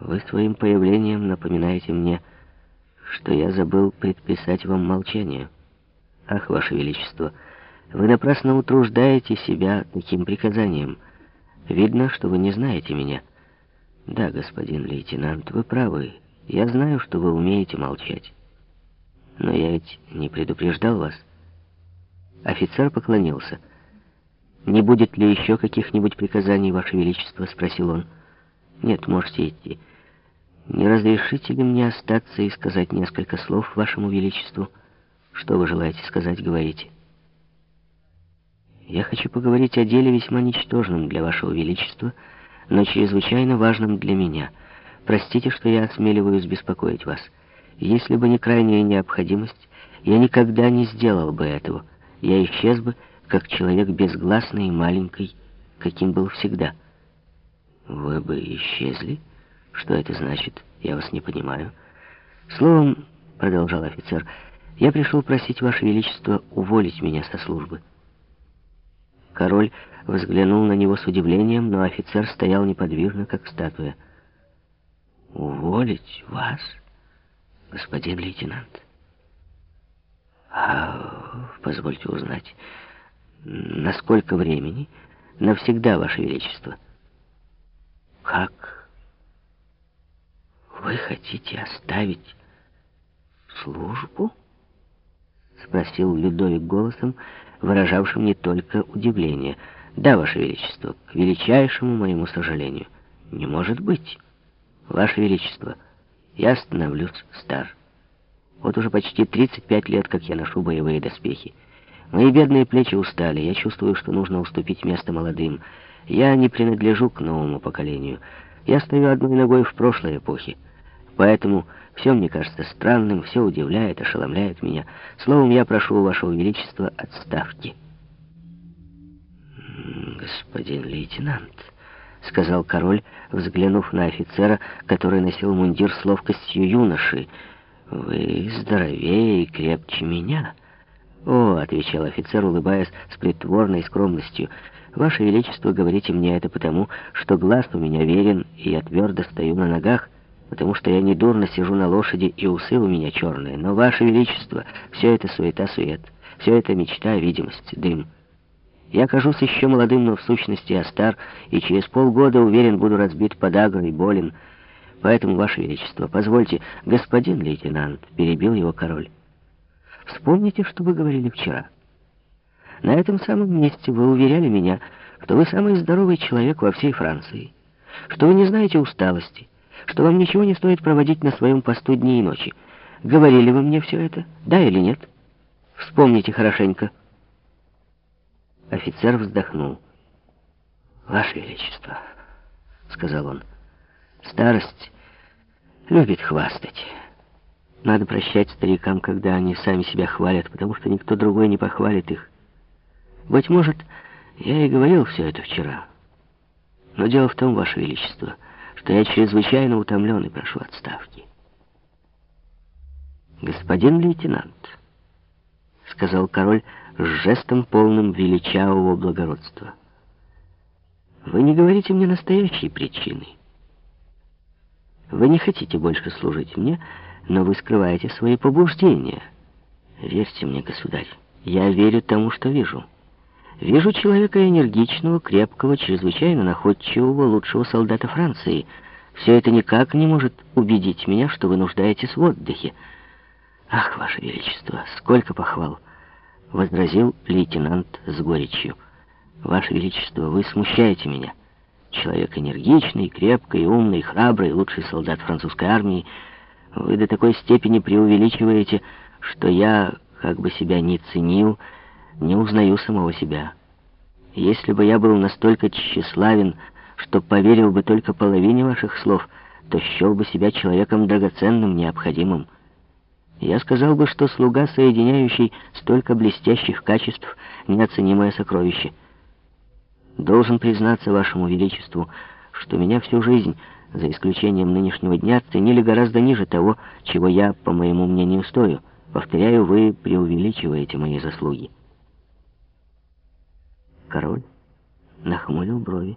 Вы своим появлением напоминаете мне, что я забыл предписать вам молчание. Ах, Ваше Величество, вы напрасно утруждаете себя таким приказанием. Видно, что вы не знаете меня. Да, господин лейтенант, вы правы. Я знаю, что вы умеете молчать. Но я ведь не предупреждал вас. Офицер поклонился. «Не будет ли еще каких-нибудь приказаний, Ваше Величество?» — спросил он. «Нет, можете идти. Не разрешите ли мне остаться и сказать несколько слов Вашему Величеству? Что вы желаете сказать, говорите». «Я хочу поговорить о деле весьма ничтожном для Вашего Величества, но чрезвычайно важном для меня. Простите, что я осмеливаюсь беспокоить вас. Если бы не крайняя необходимость, я никогда не сделал бы этого. Я исчез бы, как человек безгласный и маленький, каким был всегда». «Вы бы исчезли? Что это значит? Я вас не понимаю». «Словом, — продолжал офицер, — я пришел просить Ваше Величество уволить меня со службы». Король взглянул на него с удивлением, но офицер стоял неподвижно, как статуя. «Уволить вас, господин лейтенант?» «А, позвольте узнать, на сколько времени? Навсегда, Ваше Величество». «Как? Вы хотите оставить службу?» Спросил Людовик голосом, выражавшим не только удивление. «Да, Ваше Величество, к величайшему моему сожалению. Не может быть. Ваше Величество, я становлюсь стар. Вот уже почти 35 лет, как я ношу боевые доспехи. Мои бедные плечи устали, я чувствую, что нужно уступить место молодым». Я не принадлежу к новому поколению. Я стою одной ногой в прошлой эпохе. Поэтому все мне кажется странным, все удивляет, ошеломляет меня. Словом, я прошу у Вашего Величества отставки. «Господин лейтенант», — сказал король, взглянув на офицера, который носил мундир с ловкостью юноши, — «вы здоровее и крепче меня». «О», — отвечал офицер, улыбаясь с притворной скромностью, — Ваше Величество, говорите мне это потому, что глаз у меня верен, и я твердо стою на ногах, потому что я недурно сижу на лошади, и усы у меня черные. Но, Ваше Величество, все это суета-сует, все это мечта, видимость, дым. Я кажусь еще молодым, но в сущности я стар, и через полгода, уверен, буду разбит подагрой и болен. Поэтому, Ваше Величество, позвольте, господин лейтенант, перебил его король. Вспомните, что вы говорили вчера. На этом самом месте вы уверяли меня, что вы самый здоровый человек во всей Франции, что вы не знаете усталости, что вам ничего не стоит проводить на своем посту дни и ночи. Говорили вы мне все это, да или нет? Вспомните хорошенько. Офицер вздохнул. «Ваше Величество», — сказал он, — «старость любит хвастать. Надо прощать старикам, когда они сами себя хвалят, потому что никто другой не похвалит их». Быть может, я и говорил все это вчера. Но дело в том, Ваше Величество, что я чрезвычайно утомлен и прошу отставки. «Господин лейтенант», — сказал король с жестом полным величавого благородства, — «вы не говорите мне настоящей причины. Вы не хотите больше служить мне, но вы скрываете свои побуждения. Верьте мне, государь, я верю тому, что вижу». Вижу человека энергичного, крепкого, чрезвычайно находчивого, лучшего солдата Франции. Все это никак не может убедить меня, что вы нуждаетесь в отдыхе. Ах, Ваше Величество, сколько похвал! Возразил лейтенант с горечью. Ваше Величество, вы смущаете меня. Человек энергичный, крепкий, умный, храбрый, лучший солдат французской армии. Вы до такой степени преувеличиваете, что я, как бы себя не ценил, не узнаю самого себя. Если бы я был настолько тщеславен, что поверил бы только половине ваших слов, то счел бы себя человеком драгоценным, необходимым. Я сказал бы, что слуга, соединяющий столько блестящих качеств, неоценимое сокровище. Должен признаться вашему величеству, что меня всю жизнь, за исключением нынешнего дня, ценили гораздо ниже того, чего я, по моему мнению, стою. Повторяю, вы преувеличиваете мои заслуги. Король нахмурил брови.